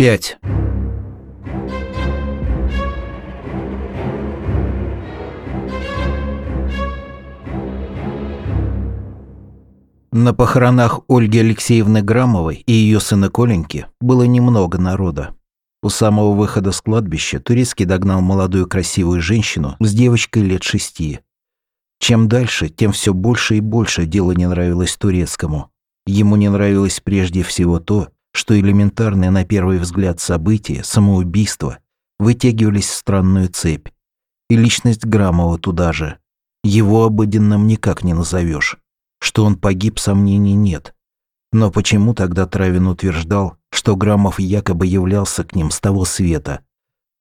5. На похоронах Ольги Алексеевны Грамовой и ее сына Коленьки было немного народа. У самого выхода с кладбища Турецкий догнал молодую красивую женщину с девочкой лет шести. Чем дальше, тем все больше и больше дело не нравилось Турецкому. Ему не нравилось прежде всего то, что элементарные на первый взгляд события, самоубийство, вытягивались в странную цепь. И личность Грамова туда же. Его обыденным никак не назовешь. Что он погиб, сомнений нет. Но почему тогда Травин утверждал, что Грамов якобы являлся к ним с того света?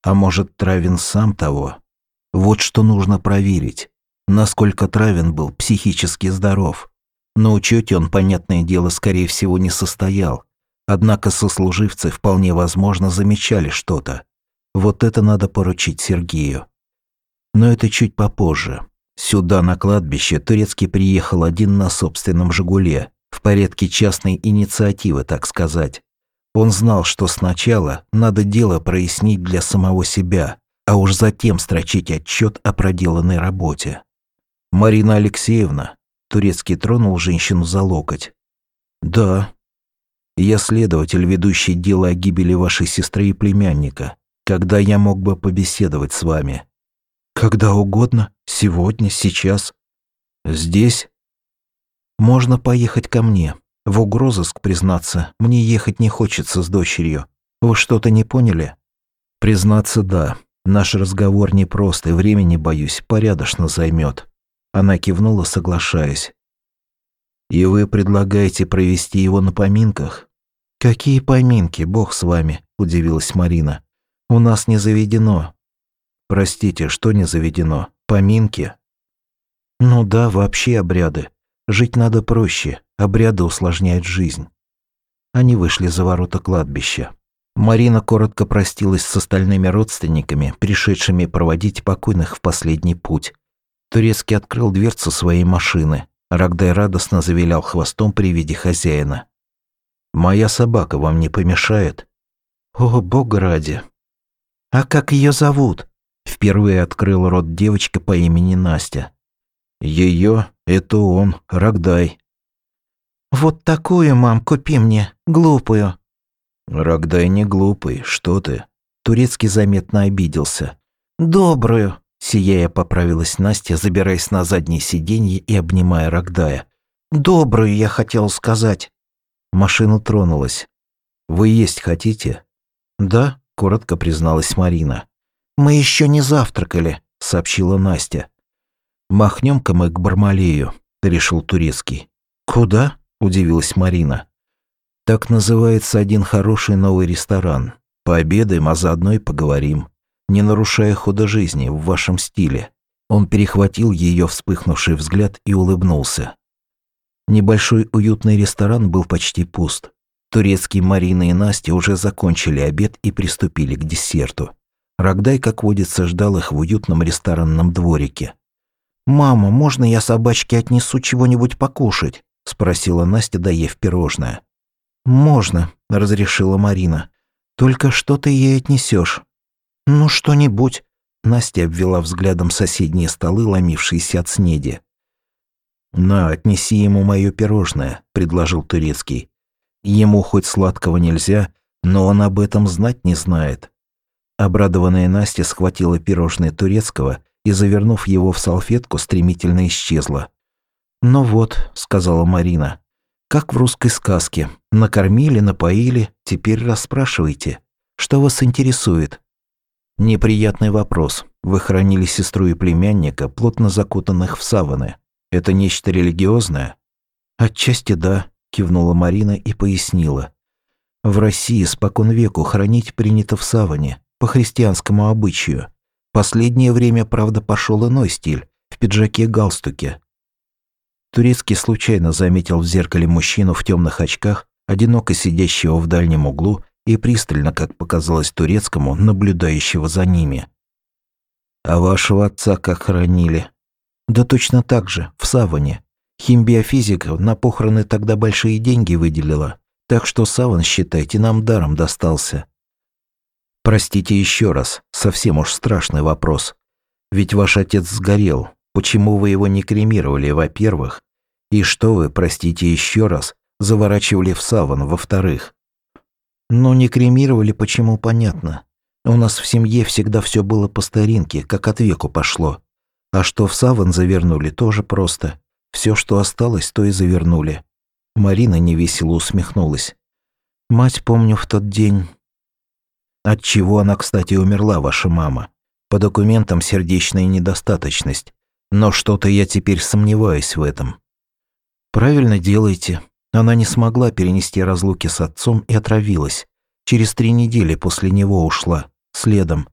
А может, Травин сам того? Вот что нужно проверить. Насколько Травин был психически здоров. На учете он, понятное дело, скорее всего, не состоял. Однако сослуживцы вполне возможно замечали что-то. Вот это надо поручить Сергею. Но это чуть попозже. Сюда, на кладбище, Турецкий приехал один на собственном «Жигуле», в порядке частной инициативы, так сказать. Он знал, что сначала надо дело прояснить для самого себя, а уж затем строчить отчет о проделанной работе. «Марина Алексеевна», — Турецкий тронул женщину за локоть. «Да. Я следователь, ведущий дело о гибели вашей сестры и племянника. Когда я мог бы побеседовать с вами?» «Когда угодно. Сегодня, сейчас. Здесь?» «Можно поехать ко мне. В угрозыск, признаться, мне ехать не хочется с дочерью. Вы что-то не поняли?» «Признаться, да. Наш разговор непрост и времени, боюсь, порядочно займет. Она кивнула, соглашаясь. «И вы предлагаете провести его на поминках?» «Какие поминки, бог с вами», – удивилась Марина. «У нас не заведено». «Простите, что не заведено? Поминки?» «Ну да, вообще обряды. Жить надо проще, обряды усложняют жизнь». Они вышли за ворота кладбища. Марина коротко простилась с остальными родственниками, пришедшими проводить покойных в последний путь, Турецкий открыл дверцу своей машины. Рогдай радостно завилял хвостом при виде хозяина. «Моя собака вам не помешает?» «О, бога ради!» «А как ее зовут?» Впервые открыл рот девочка по имени Настя. Ее это он, Рогдай. «Вот такую, мам, купи мне, глупую». «Рогдай не глупый, что ты?» Турецкий заметно обиделся. «Добрую», Сияя поправилась Настя, забираясь на заднее сиденье и обнимая Рогдая. «Добрую, я хотел сказать». Машина тронулась. «Вы есть хотите?» «Да», — коротко призналась Марина. «Мы еще не завтракали», — сообщила Настя. «Махнем-ка мы к Бармалею», — решил Турецкий. «Куда?» — удивилась Марина. «Так называется один хороший новый ресторан. Пообедаем, а заодно и поговорим не нарушая хода жизни в вашем стиле. Он перехватил ее вспыхнувший взгляд и улыбнулся. Небольшой уютный ресторан был почти пуст. Турецкие Марина и Настя уже закончили обед и приступили к десерту. Рогдай, как водится, ждал их в уютном ресторанном дворике. «Мама, можно я собачке отнесу чего-нибудь покушать?» – спросила Настя, доев пирожное. «Можно», – разрешила Марина. «Только что ты ей отнесешь? «Ну, что-нибудь», — Настя обвела взглядом соседние столы, ломившиеся от снеди. «На, отнеси ему мое пирожное», — предложил Турецкий. «Ему хоть сладкого нельзя, но он об этом знать не знает». Обрадованная Настя схватила пирожное Турецкого и, завернув его в салфетку, стремительно исчезла. «Ну вот», — сказала Марина, — «как в русской сказке. Накормили, напоили, теперь расспрашивайте. Что вас интересует?» Неприятный вопрос. Вы хранили сестру и племянника, плотно закутанных в саваны. Это нечто религиозное? Отчасти да, кивнула Марина и пояснила. В России спокон веку хранить принято в саване, по христианскому обычаю. Последнее время, правда, пошел иной стиль, в пиджаке-галстуке. Турецкий случайно заметил в зеркале мужчину в темных очках, одиноко сидящего в дальнем углу и пристально, как показалось турецкому, наблюдающего за ними. «А вашего отца как хоронили?» «Да точно так же, в саване. Химбиофизика на похороны тогда большие деньги выделила, так что саван, считайте, нам даром достался. Простите еще раз, совсем уж страшный вопрос. Ведь ваш отец сгорел. Почему вы его не кремировали, во-первых? И что вы, простите еще раз, заворачивали в саван, во-вторых? Ну, не кремировали, почему, понятно. У нас в семье всегда все было по старинке, как от веку пошло. А что в саван завернули, тоже просто. Все, что осталось, то и завернули. Марина невесело усмехнулась. Мать, помню, в тот день... От чего она, кстати, умерла, ваша мама? По документам сердечная недостаточность. Но что-то я теперь сомневаюсь в этом. Правильно делаете. Она не смогла перенести разлуки с отцом и отравилась. Через три недели после него ушла. Следом.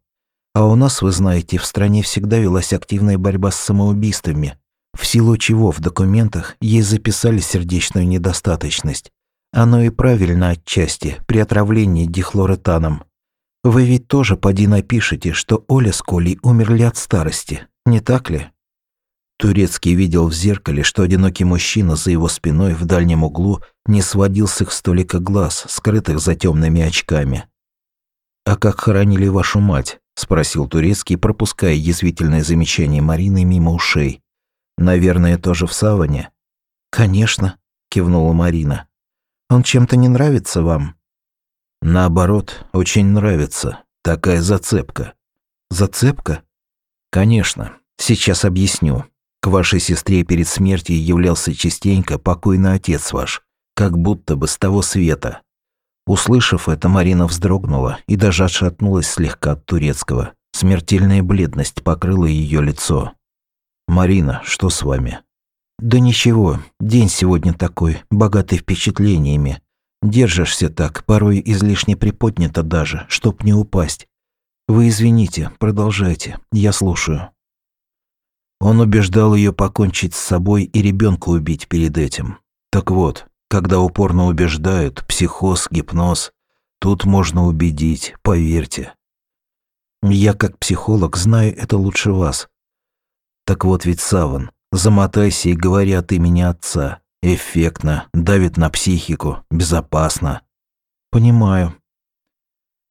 А у нас, вы знаете, в стране всегда велась активная борьба с самоубийствами, в силу чего в документах ей записали сердечную недостаточность. Оно и правильно отчасти, при отравлении дихлоретаном. Вы ведь тоже поди напишите, что Оля с Колей умерли от старости, не так ли? Турецкий видел в зеркале, что одинокий мужчина за его спиной в дальнем углу не сводил с их столика глаз, скрытых за темными очками. «А как хоронили вашу мать?» – спросил Турецкий, пропуская язвительное замечание Марины мимо ушей. «Наверное, тоже в саване?» «Конечно», – кивнула Марина. «Он чем-то не нравится вам?» «Наоборот, очень нравится. Такая зацепка». «Зацепка?» «Конечно. Сейчас объясню. К вашей сестре перед смертью являлся частенько покойный отец ваш, как будто бы с того света. Услышав это, Марина вздрогнула и даже отшатнулась слегка от турецкого. Смертельная бледность покрыла ее лицо. «Марина, что с вами?» «Да ничего, день сегодня такой, богатый впечатлениями. Держишься так, порой излишне приподнято даже, чтоб не упасть. Вы извините, продолжайте, я слушаю». Он убеждал ее покончить с собой и ребенка убить перед этим. Так вот, когда упорно убеждают, психоз, гипноз, тут можно убедить, поверьте. Я как психолог знаю это лучше вас. Так вот ведь Саван, замотайся и говори от имени отца. Эффектно, давит на психику, безопасно. Понимаю.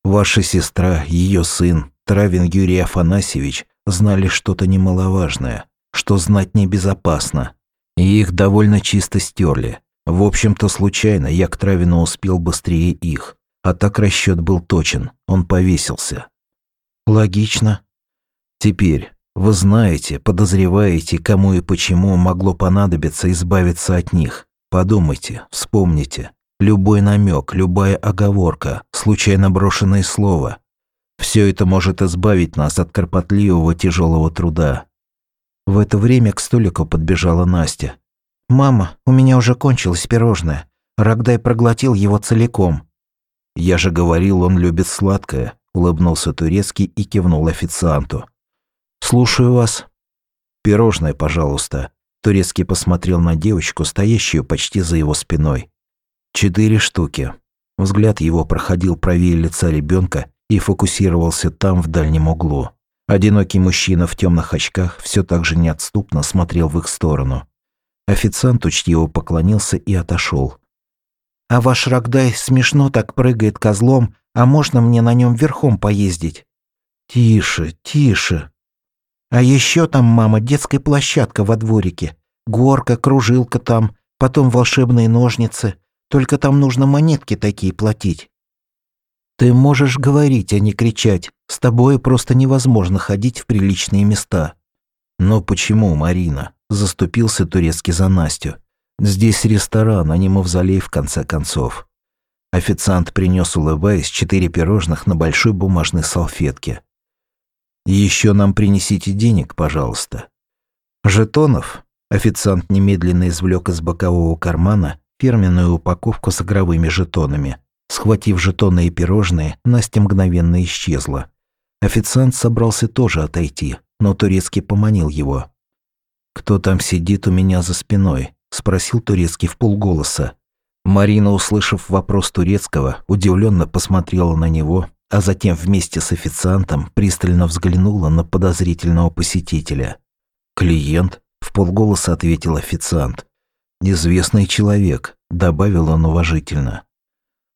Ваша сестра, ее сын, Травин Юрий Афанасьевич, знали что-то немаловажное, что знать небезопасно, и их довольно чисто стерли. В общем-то, случайно я к Травину успел быстрее их, а так расчет был точен, он повесился. Логично. Теперь, вы знаете, подозреваете, кому и почему могло понадобиться избавиться от них. Подумайте, вспомните. Любой намек, любая оговорка, случайно брошенное слово, все это может избавить нас от кропотливого тяжелого труда. В это время к столику подбежала Настя. «Мама, у меня уже кончилось пирожное. Рогдай проглотил его целиком». «Я же говорил, он любит сладкое», – улыбнулся Турецкий и кивнул официанту. «Слушаю вас». «Пирожное, пожалуйста». Турецкий посмотрел на девочку, стоящую почти за его спиной. «Четыре штуки». Взгляд его проходил правее лица ребенка и фокусировался там, в дальнем углу. Одинокий мужчина в темных очках все так же неотступно смотрел в их сторону. Официант учтиво поклонился и отошел. «А ваш Рогдай смешно так прыгает козлом, а можно мне на нем верхом поездить?» «Тише, тише». «А еще там, мама, детская площадка во дворике. Горка, кружилка там, потом волшебные ножницы. Только там нужно монетки такие платить. Ты можешь говорить, а не кричать. С тобой просто невозможно ходить в приличные места. Но почему, Марина? Заступился турецкий за Настю. Здесь ресторан, а не мавзолей в конце концов. Официант принес, улыбаясь, четыре пирожных на большой бумажной салфетке. Еще нам принесите денег, пожалуйста. Жетонов? Официант немедленно извлек из бокового кармана фирменную упаковку с игровыми жетонами. Схватив жетоны и пирожные, Настя мгновенно исчезла. Официант собрался тоже отойти, но Турецкий поманил его. «Кто там сидит у меня за спиной?» – спросил Турецкий в полголоса. Марина, услышав вопрос Турецкого, удивленно посмотрела на него, а затем вместе с официантом пристально взглянула на подозрительного посетителя. «Клиент?» – в полголоса ответил официант. «Неизвестный человек», – добавил он уважительно.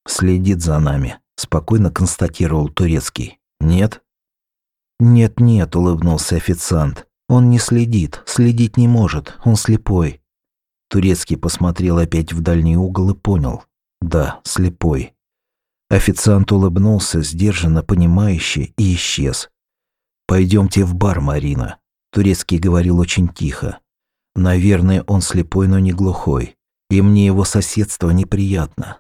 «Следит за нами», – спокойно констатировал Турецкий. Нет? Нет-нет, улыбнулся официант. Он не следит, следить не может, он слепой. Турецкий посмотрел опять в дальний угол и понял. Да, слепой. Официант улыбнулся, сдержанно, понимающе, и исчез. «Пойдемте в бар, Марина», – Турецкий говорил очень тихо. «Наверное, он слепой, но не глухой. И мне его соседство неприятно.